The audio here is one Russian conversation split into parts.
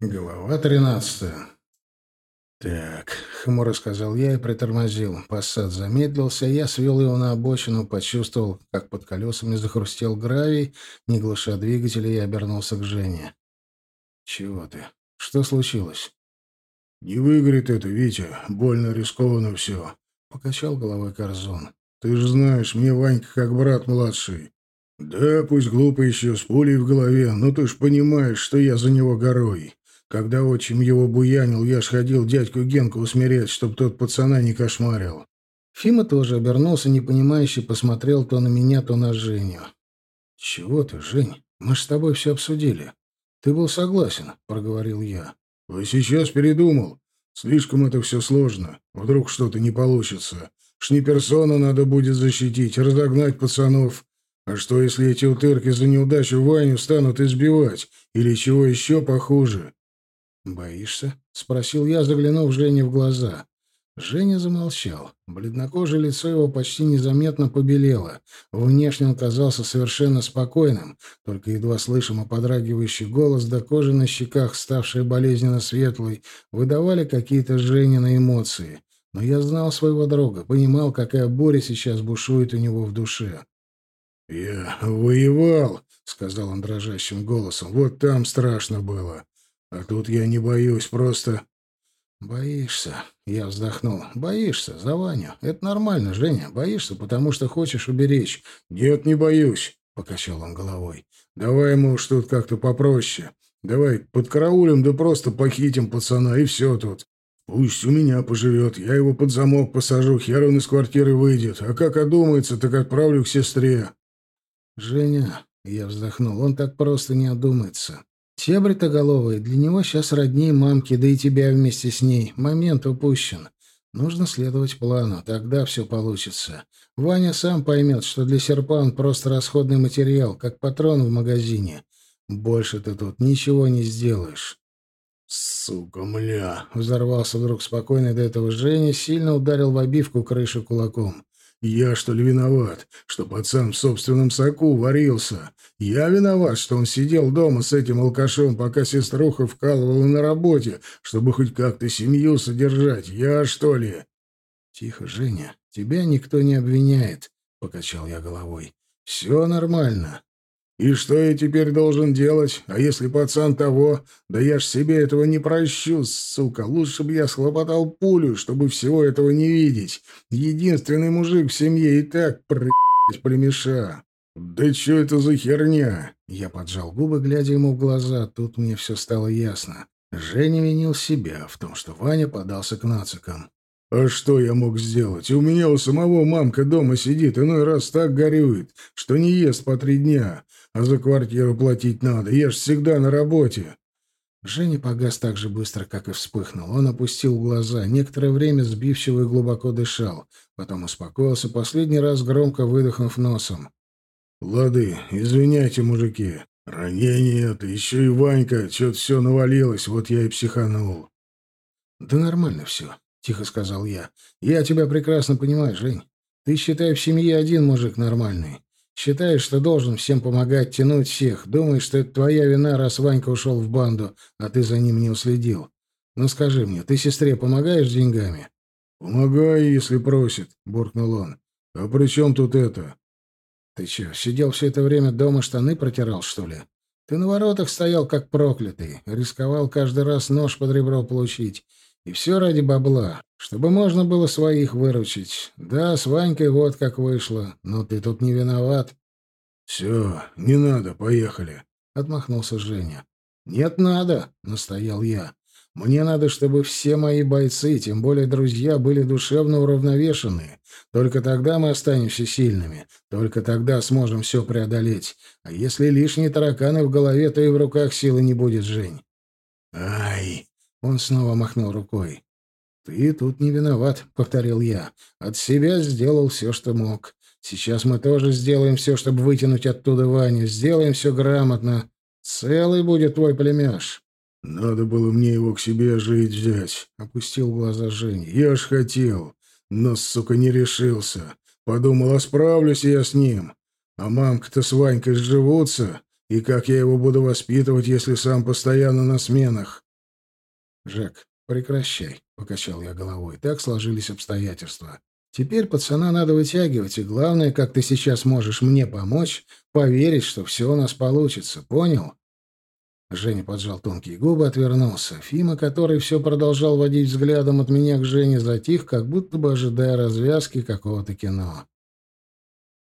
Глава тринадцатая. «Так», — хмуро сказал я и притормозил. Пассат замедлился, я свел его на обочину, почувствовал, как под колесами захрустел гравий, не глуша двигателя, и обернулся к Жене. «Чего ты? Что случилось?» «Не выгорит это, Витя. Больно рискованно все», — покачал головой Корзон. «Ты же знаешь, мне Ванька как брат младший. Да, пусть глупо еще, с пулей в голове, но ты ж понимаешь, что я за него горой. Когда отчим его буянил, я ж ходил дядьку Генку усмирять, чтоб тот пацана не кошмарил. Фима тоже обернулся, непонимающе посмотрел то на меня, то на Женю. «Чего ты, Жень? Мы ж с тобой все обсудили. Ты был согласен», — проговорил я. «А сейчас передумал. Слишком это все сложно. Вдруг что-то не получится. Шниперсона надо будет защитить, разогнать пацанов. А что, если эти утырки за неудачу Ваню станут избивать? Или чего еще похуже? «Боишься?» — спросил я, заглянув Жене в глаза. Женя замолчал. Бледнокожее лицо его почти незаметно побелело. Внешне он казался совершенно спокойным, только едва слышимо подрагивающий голос до кожи на щеках, ставшая болезненно светлой, выдавали какие-то Женины эмоции. Но я знал своего друга, понимал, какая буря сейчас бушует у него в душе. «Я воевал», — сказал он дрожащим голосом. «Вот там страшно было. А тут я не боюсь, просто... Боишься, я вздохнул. Боишься за Ваню. Это нормально, Женя. Боишься, потому что хочешь уберечь. Нет, не боюсь, покачал он головой. Давай мы уж тут как-то попроще. Давай подкараулим, да просто похитим пацана, и все тут. Пусть у меня поживет, я его под замок посажу, хер он из квартиры выйдет. А как одумается, так отправлю к сестре. Женя, я вздохнул, он так просто не одумается. Те бритоголовые для него сейчас роднее мамки, да и тебя вместе с ней. Момент упущен. Нужно следовать плану, тогда все получится. Ваня сам поймет, что для серпа он просто расходный материал, как патрон в магазине. Больше ты тут ничего не сделаешь. «Сука, мля!» — взорвался вдруг спокойный до этого Женя, сильно ударил в обивку крышу кулаком. Я, что ли, виноват, что пацан в собственном соку варился? Я виноват, что он сидел дома с этим алкашом, пока сеструха вкалывала на работе, чтобы хоть как-то семью содержать. Я, что ли? — Тихо, Женя, тебя никто не обвиняет, — покачал я головой. — Все нормально. И что я теперь должен делать? А если пацан того? Да я ж себе этого не прощу, сука. Лучше бы я схлопотал пулю, чтобы всего этого не видеть. Единственный мужик в семье и так прыгать племеша. Да что это за херня? Я поджал губы, глядя ему в глаза. Тут мне все стало ясно. Женя винил себя в том, что Ваня подался к нацикам. А что я мог сделать? У меня у самого мамка дома сидит, иной раз так горюет, что не ест по три дня. А за квартиру платить надо. Я ж всегда на работе. Женя погас так же быстро, как и вспыхнул. Он опустил глаза, некоторое время сбивчиво и глубоко дышал. Потом успокоился, последний раз громко выдохнув носом. «Лады, извиняйте, мужики. Ранение это, еще и Ванька, что-то все навалилось, вот я и психанул». «Да нормально все», — тихо сказал я. «Я тебя прекрасно понимаю, Жень. Ты, считай, в семье один мужик нормальный. Считаешь, что должен всем помогать, тянуть всех. Думаешь, что это твоя вина, раз Ванька ушел в банду, а ты за ним не уследил. Ну скажи мне, ты сестре помогаешь деньгами? Помогаю, если просит, буркнул он. А при чем тут это? Ты че, сидел все это время дома, штаны протирал, что ли? Ты на воротах стоял, как проклятый, рисковал каждый раз нож под ребро получить. И все ради бабла, чтобы можно было своих выручить. Да, с Ванькой вот как вышло, но ты тут не виноват. — Все, не надо, поехали, — отмахнулся Женя. — Нет, надо, — настоял я. Мне надо, чтобы все мои бойцы, тем более друзья, были душевно уравновешенные. Только тогда мы останемся сильными. Только тогда сможем все преодолеть. А если лишние тараканы в голове, то и в руках силы не будет, Жень. «Ай!» Он снова махнул рукой. «Ты тут не виноват», — повторил я. «От себя сделал все, что мог. Сейчас мы тоже сделаем все, чтобы вытянуть оттуда Ваню. Сделаем все грамотно. Целый будет твой племяш». «Надо было мне его к себе жить взять», — опустил глаза Женя. «Я ж хотел, но, сука, не решился. Подумал, а справлюсь я с ним. А мамка-то с Ванькой сживутся, и как я его буду воспитывать, если сам постоянно на сменах? «Жек, прекращай», — покачал я головой. «Так сложились обстоятельства. Теперь пацана надо вытягивать, и главное, как ты сейчас можешь мне помочь, поверить, что все у нас получится. Понял?» Женя поджал тонкие губы, отвернулся. Фима, который все продолжал водить взглядом от меня к Жене, затих, как будто бы ожидая развязки какого-то кино.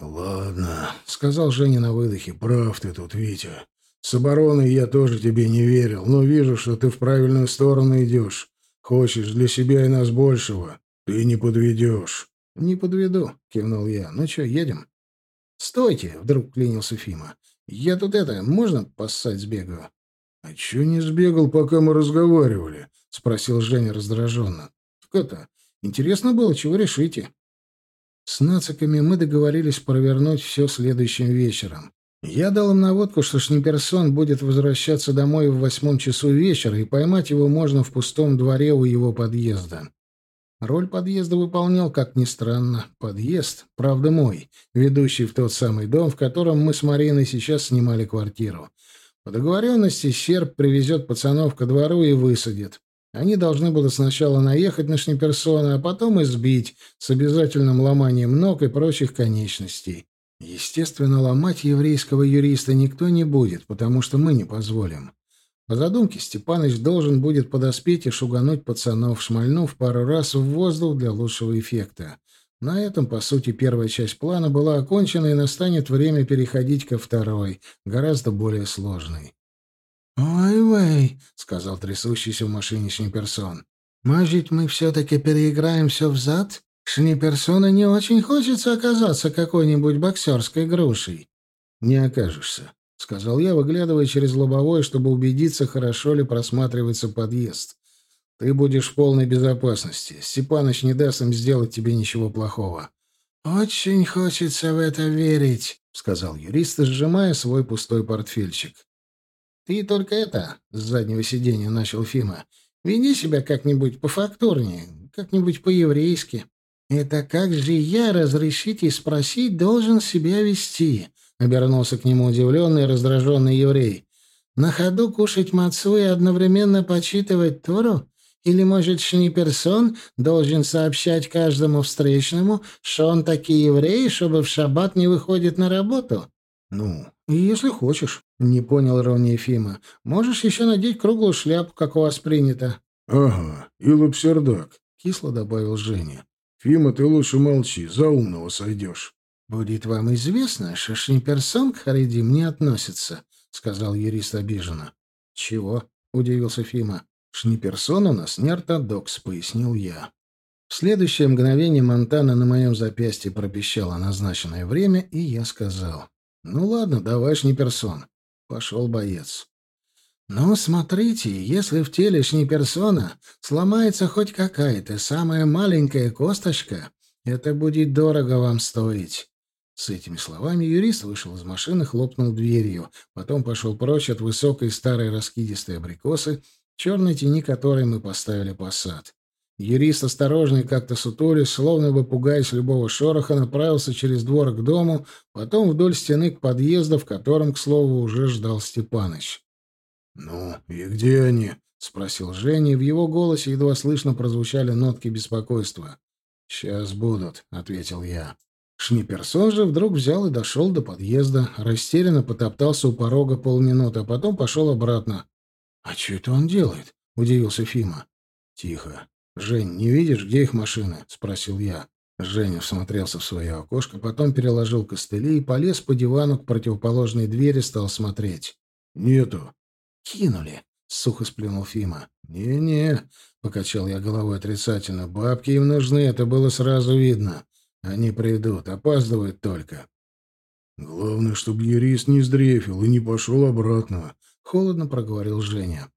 «Ладно», — сказал Женя на выдохе, — «прав ты тут, Витя. С обороной я тоже тебе не верил, но вижу, что ты в правильную сторону идешь. Хочешь для себя и нас большего. Ты не подведешь. — Не подведу, — кивнул я. — Ну что, едем? — Стойте, — вдруг клянился Фима. — Я тут это, можно поссать сбегаю? — А че не сбегал, пока мы разговаривали? — спросил Женя раздраженно. — Так это, интересно было, чего решите? С нациками мы договорились провернуть все следующим вечером. Я дал им наводку, что Шниперсон будет возвращаться домой в восьмом часу вечера, и поймать его можно в пустом дворе у его подъезда. Роль подъезда выполнял, как ни странно, подъезд, правда мой, ведущий в тот самый дом, в котором мы с Мариной сейчас снимали квартиру. По договоренности Серб привезет пацанов ко двору и высадит. Они должны будут сначала наехать на Шниперсона, а потом избить с обязательным ломанием ног и прочих конечностей. Естественно, ломать еврейского юриста никто не будет, потому что мы не позволим. По задумке Степаныч должен будет подоспеть и шугануть пацанов, шмальнув пару раз в воздух для лучшего эффекта. На этом, по сути, первая часть плана была окончена, и настанет время переходить ко второй, гораздо более сложной. «Ой-вей», — сказал трясущийся в машине Шниперсон. «Может, мы все-таки переиграем все взад? Шниперсона не очень хочется оказаться какой-нибудь боксерской грушей. Не окажешься, сказал я, выглядывая через лобовое, чтобы убедиться, хорошо ли просматривается подъезд. Ты будешь в полной безопасности. Степаныч не даст им сделать тебе ничего плохого. Очень хочется в это верить, сказал юрист, сжимая свой пустой портфельчик. Ты только это, с заднего сиденья начал Фима. Веди себя как-нибудь пофактурнее, как-нибудь по-еврейски. «Это как же я, разрешите спросить, должен себя вести?» — обернулся к нему удивленный и раздраженный еврей. «На ходу кушать мацу и одновременно почитывать Тору? Или, может, Шниперсон должен сообщать каждому встречному, что он таки еврей, чтобы в шаббат не выходит на работу?» «Ну, если хочешь», — не понял Ронни Ефима. «Можешь еще надеть круглую шляпу, как у вас принято». «Ага, и лапсердак», — кисло добавил Женя. Фима, ты лучше молчи, за умного сойдешь. — Будет вам известно, что Шниперсон к Харидим не относится, — сказал юрист обиженно. — Чего? — удивился Фима. — Шниперсон у нас не ортодокс, — пояснил я. В следующее мгновение Монтана на моем запястье пропищала назначенное время, и я сказал. — Ну ладно, давай, Шниперсон. Пошел боец. «Ну, смотрите, если в теле персона сломается хоть какая-то самая маленькая косточка, это будет дорого вам стоить». С этими словами юрист вышел из машины, хлопнул дверью, потом пошел прочь от высокой старой раскидистой абрикосы, черной тени которой мы поставили посад. Юрист, осторожный, как-то сутули, словно бы пугаясь любого шороха, направился через двор к дому, потом вдоль стены к подъезду, в котором, к слову, уже ждал Степаныч. «Ну, и где они?» — спросил Женя, и в его голосе едва слышно прозвучали нотки беспокойства. «Сейчас будут», — ответил я. Шниперсон же вдруг взял и дошел до подъезда, растерянно потоптался у порога полминуты, а потом пошел обратно. «А что это он делает?» — удивился Фима. «Тихо. Жень, не видишь, где их машины?» — спросил я. Женя всмотрелся в свое окошко, потом переложил костыли и полез по дивану к противоположной двери, стал смотреть. «Нету. «Кинули», — сухо сплюнул Фима. «Не-не», — покачал я головой отрицательно, — «бабки им нужны, это было сразу видно. Они придут, опаздывают только». «Главное, чтобы юрист не сдрефил и не пошел обратно», — холодно проговорил Женя.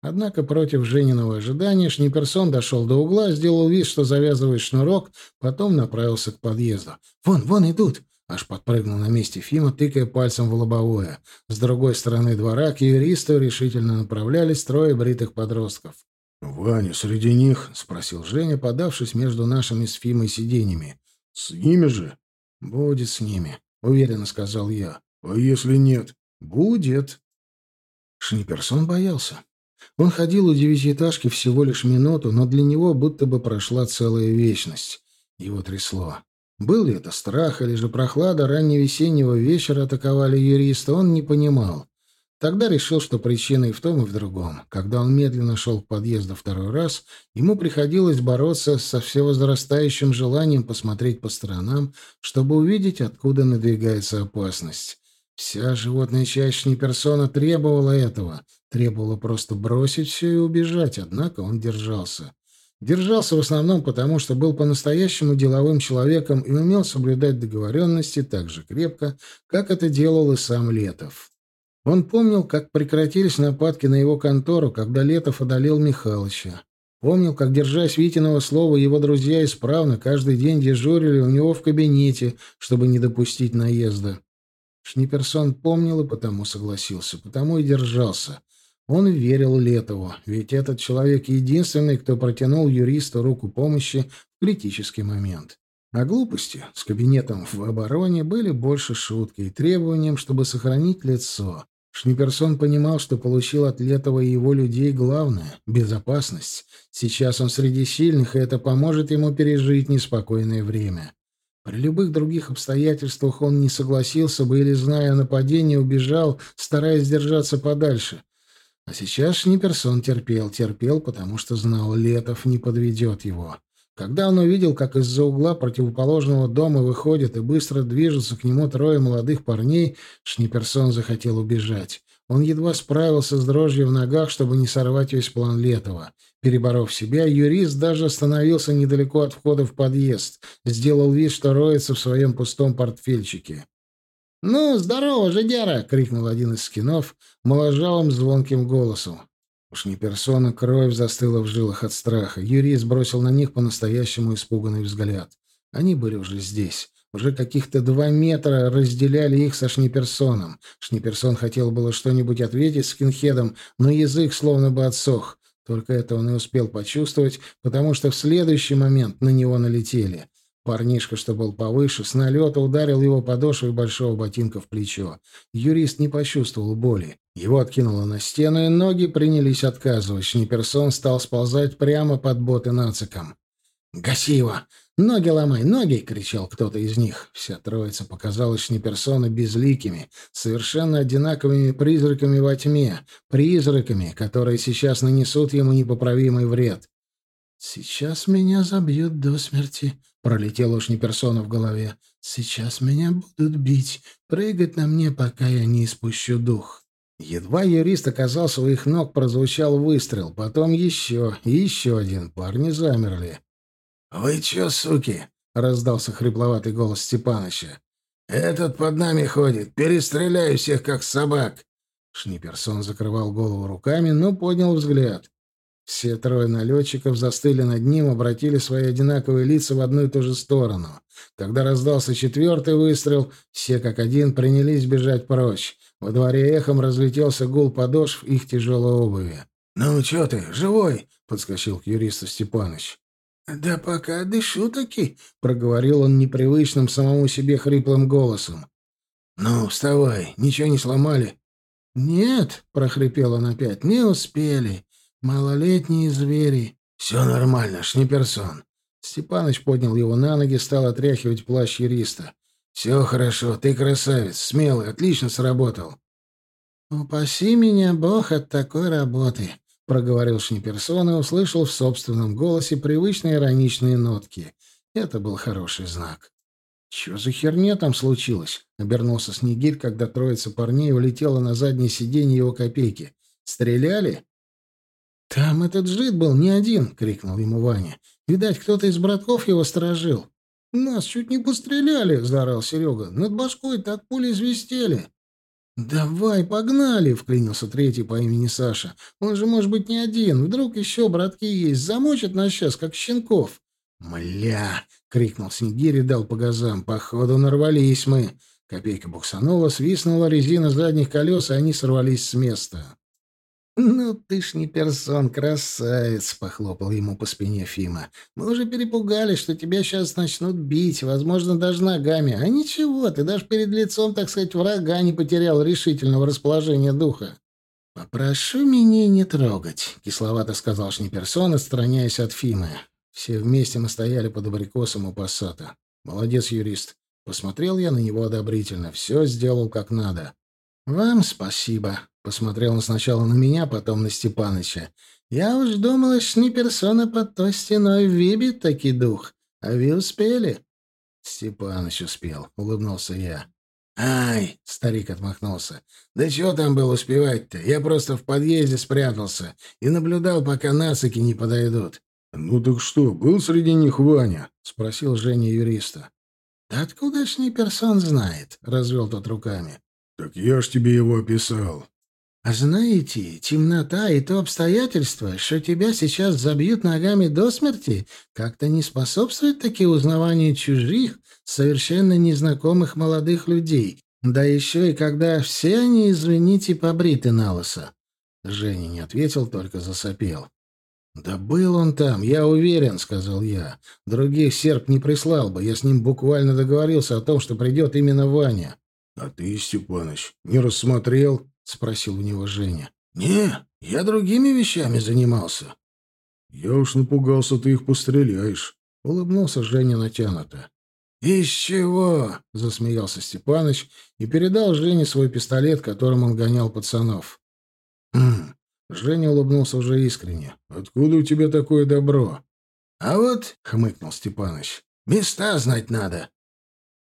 Однако против Жениного ожидания Шниперсон дошел до угла, сделал вид, что завязывает шнурок, потом направился к подъезду. «Вон, вон идут!» Аж подпрыгнул на месте Фима, тыкая пальцем в лобовое. С другой стороны двора к юристу решительно направлялись трое бритых подростков. «Ваня среди них?» — спросил Женя, подавшись между нашими с Фимой сиденьями. «С ними же?» «Будет с ними», — уверенно сказал я. «А если нет?» «Будет». Шниперсон боялся. Он ходил у девятиэтажки всего лишь минуту, но для него будто бы прошла целая вечность. Его трясло. Был ли это страх или же прохлада ранневесеннего вечера атаковали юриста, он не понимал. Тогда решил, что причина и в том, и в другом. Когда он медленно шел к подъезду второй раз, ему приходилось бороться со всевозрастающим желанием посмотреть по сторонам, чтобы увидеть, откуда надвигается опасность. Вся животная часть персона требовала этого, требовала просто бросить все и убежать, однако он держался. Держался в основном потому, что был по-настоящему деловым человеком и умел соблюдать договоренности так же крепко, как это делал и сам Летов. Он помнил, как прекратились нападки на его контору, когда Летов одолел Михалыча. Помнил, как, держась Витиного слова, его друзья исправно каждый день дежурили у него в кабинете, чтобы не допустить наезда. Шниперсон помнил и потому согласился, потому и держался. Он верил Летову, ведь этот человек единственный, кто протянул юристу руку помощи в критический момент. А глупости с кабинетом в обороне были больше шуткой и требованием, чтобы сохранить лицо. Шниперсон понимал, что получил от Летова и его людей главное — безопасность. Сейчас он среди сильных, и это поможет ему пережить неспокойное время. При любых других обстоятельствах он не согласился бы или, зная о нападении, убежал, стараясь держаться подальше. А сейчас Шниперсон терпел, терпел, потому что знал, Летов не подведет его. Когда он увидел, как из-за угла противоположного дома выходят и быстро движутся к нему трое молодых парней, Шниперсон захотел убежать. Он едва справился с дрожью в ногах, чтобы не сорвать весь план Летова. Переборов себя, юрист даже остановился недалеко от входа в подъезд, сделал вид, что роется в своем пустом портфельчике. «Ну, здорово, жидяра!» — крикнул один из скинов моложавым звонким голосом. Уж не персона, кровь застыла в жилах от страха. Юрий сбросил на них по-настоящему испуганный взгляд. Они были уже здесь. Уже каких-то два метра разделяли их со Шниперсоном. Шниперсон хотел было что-нибудь ответить скинхедом, но язык словно бы отсох. Только это он и успел почувствовать, потому что в следующий момент на него налетели. Парнишка, что был повыше, с налета ударил его подошвой большого ботинка в плечо. Юрист не почувствовал боли. Его откинуло на стену, и ноги принялись отказывать. Шниперсон стал сползать прямо под боты нациком. «Гаси его! Ноги ломай, ноги!» — кричал кто-то из них. Вся троица показалась Шниперсону безликими, совершенно одинаковыми призраками во тьме, призраками, которые сейчас нанесут ему непоправимый вред. «Сейчас меня забьют до смерти», — пролетело уж не персона в голове. «Сейчас меня будут бить, прыгать на мне, пока я не испущу дух». Едва юрист оказался у их ног, прозвучал выстрел, потом еще еще один. Парни замерли. «Вы че, суки?» — раздался хрипловатый голос Степаныча. «Этот под нами ходит. Перестреляю всех, как собак». Шниперсон закрывал голову руками, но поднял взгляд. Все трое налетчиков застыли над ним, обратили свои одинаковые лица в одну и ту же сторону. Когда раздался четвертый выстрел, все как один принялись бежать прочь. Во дворе эхом разлетелся гул подошв их тяжелой обуви. «Ну, что ты, живой?» — подскочил к юристу Степаныч. «Да пока дышу таки», — проговорил он непривычным самому себе хриплым голосом. «Ну, вставай, ничего не сломали?» «Нет», — прохрипел он опять, — «не успели. Малолетние звери. Все нормально, шниперсон. Степаныч поднял его на ноги, стал отряхивать плащ юриста. Все хорошо, ты красавец, смелый, отлично сработал. Упаси меня, Бог, от такой работы, проговорил Шниперсон и услышал в собственном голосе привычные ироничные нотки. Это был хороший знак. «Чё за херня там случилось?» — обернулся Снегирь, когда троица парней улетела на заднее сиденье его копейки. «Стреляли?» «Там этот жид был не один!» — крикнул ему Ваня. «Видать, кто-то из братков его сторожил». «Нас чуть не постреляли!» — заорал Серега. «Над башкой так пули известели!» «Давай, погнали!» — вклинился третий по имени Саша. «Он же может быть не один. Вдруг еще братки есть. Замочат нас сейчас, как щенков!» «Мля!» — крикнул Снегирь и дал по газам. «Походу нарвались мы!» Копейка буксанула, свистнула резина задних колес, и они сорвались с места. «Ну ты ж не персон, красавец!» — похлопал ему по спине Фима. «Мы уже перепугались, что тебя сейчас начнут бить, возможно, даже ногами. А ничего, ты даже перед лицом, так сказать, врага не потерял решительного расположения духа». «Попрошу меня не трогать», — кисловато сказал Шниперсон, отстраняясь от Фимы. Все вместе мы стояли под абрикосом у пассата. «Молодец, юрист». Посмотрел я на него одобрительно. Все сделал как надо. «Вам спасибо», — посмотрел он сначала на меня, потом на Степаныча. «Я уж думала, Шниперсона под той стеной вибит таки дух. А вы успели?» «Степаныч успел», — улыбнулся я. «Ай!» — старик отмахнулся. «Да чего там было успевать-то? Я просто в подъезде спрятался и наблюдал, пока насыки не подойдут». «Ну так что, был среди них Ваня?» — спросил Женя юриста. «Да откуда ж не персон знает?» — развел тот руками. «Так я ж тебе его описал». «А знаете, темнота и то обстоятельство, что тебя сейчас забьют ногами до смерти, как-то не способствует таки узнаванию чужих, совершенно незнакомых молодых людей, да еще и когда все они, извините, побриты на лысо. Женя не ответил, только засопел. «Да был он там, я уверен», — сказал я. «Других серп не прислал бы, я с ним буквально договорился о том, что придет именно Ваня». «А ты, Степаныч, не рассмотрел?» — спросил у него Женя. «Не, я другими вещами занимался». «Я уж напугался, ты их постреляешь», — улыбнулся Женя натянуто. «Из чего?» — засмеялся Степаныч и передал Жене свой пистолет, которым он гонял пацанов. «Хм...» — Женя улыбнулся уже искренне. «Откуда у тебя такое добро?» «А вот...» — хмыкнул Степаныч. «Места знать надо».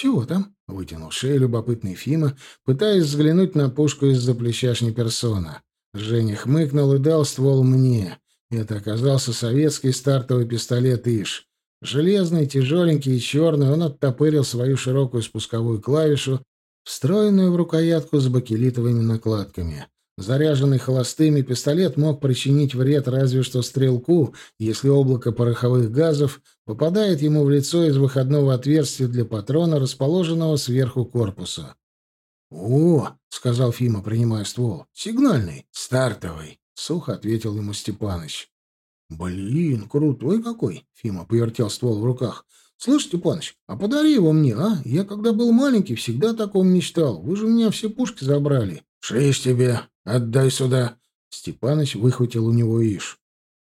«Чего там?» — вытянул шею любопытный Фима, пытаясь взглянуть на пушку из-за плеча персона. Женя хмыкнул и дал ствол мне. Это оказался советский стартовый пистолет «Иш». Железный, тяжеленький и черный, он оттопырил свою широкую спусковую клавишу, встроенную в рукоятку с бакелитовыми накладками. Заряженный холостыми, пистолет мог причинить вред разве что стрелку, если облако пороховых газов попадает ему в лицо из выходного отверстия для патрона, расположенного сверху корпуса. «О!» — сказал Фима, принимая ствол. «Сигнальный, стартовый», — сухо ответил ему Степаныч. «Блин, крутой какой!» — Фима повертел ствол в руках. «Слышь, Степаныч, а подари его мне, а? Я, когда был маленький, всегда таком мечтал. Вы же у меня все пушки забрали». «Шиш тебе! Отдай сюда!» Степаныч выхватил у него иш.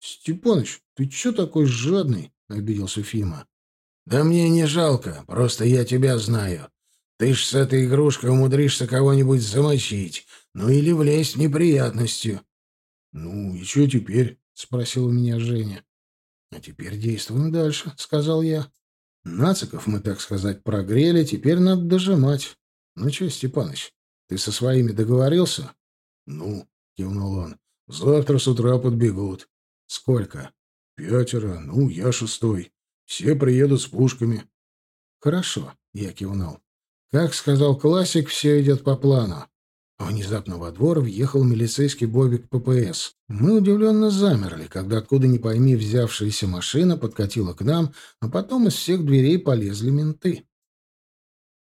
«Степаныч, ты че такой жадный?» — обиделся Фима. «Да мне не жалко, просто я тебя знаю. Ты ж с этой игрушкой умудришься кого-нибудь замочить, ну или влезть неприятностью». «Ну и что теперь?» — спросил у меня Женя. «А теперь действуем дальше», — сказал я. «Нациков мы, так сказать, прогрели, теперь надо дожимать. Ну что, Степаныч, ты со своими договорился?» «Ну», — кивнул он, — «завтра с утра подбегут». «Сколько?» «Пятеро, ну, я шестой. Все приедут с пушками». «Хорошо», — я кивнул. «Как сказал классик, все идет по плану. Внезапно во двор въехал милицейский бобик ППС. Мы удивленно замерли, когда откуда ни пойми взявшаяся машина подкатила к нам, а потом из всех дверей полезли менты.